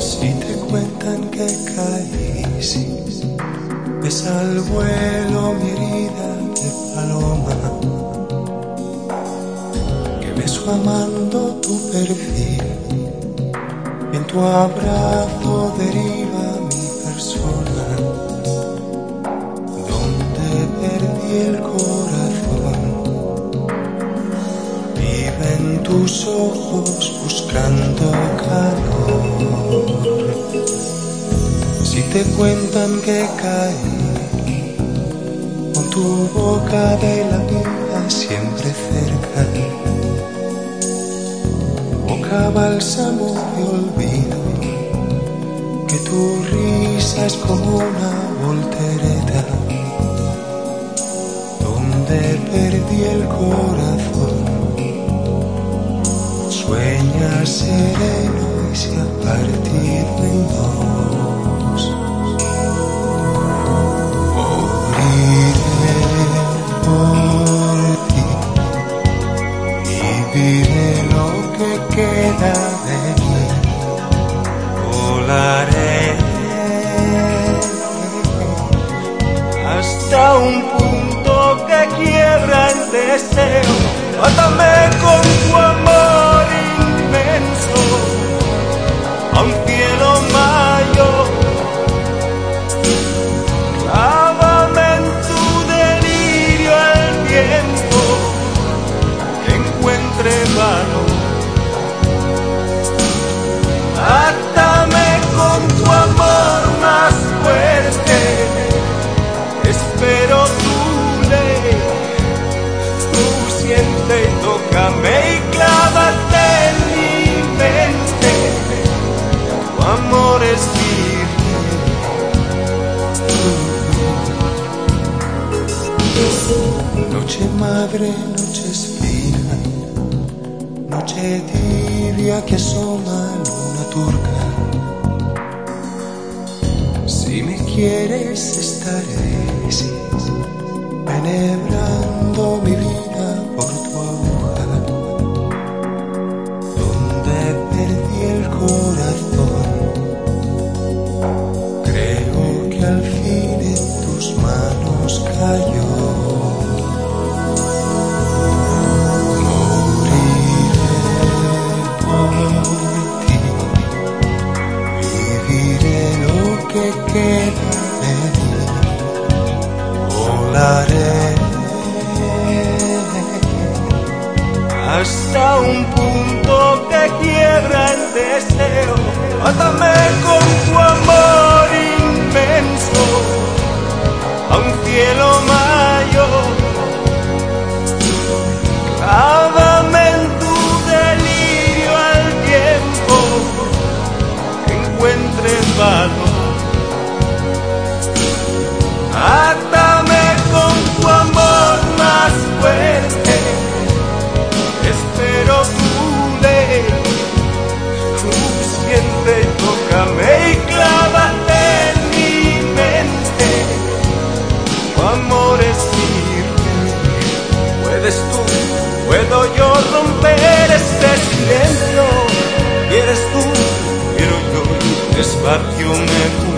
si te cuentan que al vuelo mi herida de paloma, que beso amando tu perfil, en tu abrazo deriva mi tus ojos buscando calor. Si te cuentan que caí con tu boca de la vida siempre cerca, boca bálsamo de olvido, que tu risa es como una voltereta, donde perdí el corazón. Sereno y se ha partido en dos. Moriré por ti y viviré lo que queda de mí. Volaré hasta un punto que quiebra el deseo. Mátame con tu a un cielo mayor. Noche madre, noche espina, noche tibia que asoma luna turca. Si me quieres estaré, enhebrando Hasta un punto que quiebra el. Dios partió me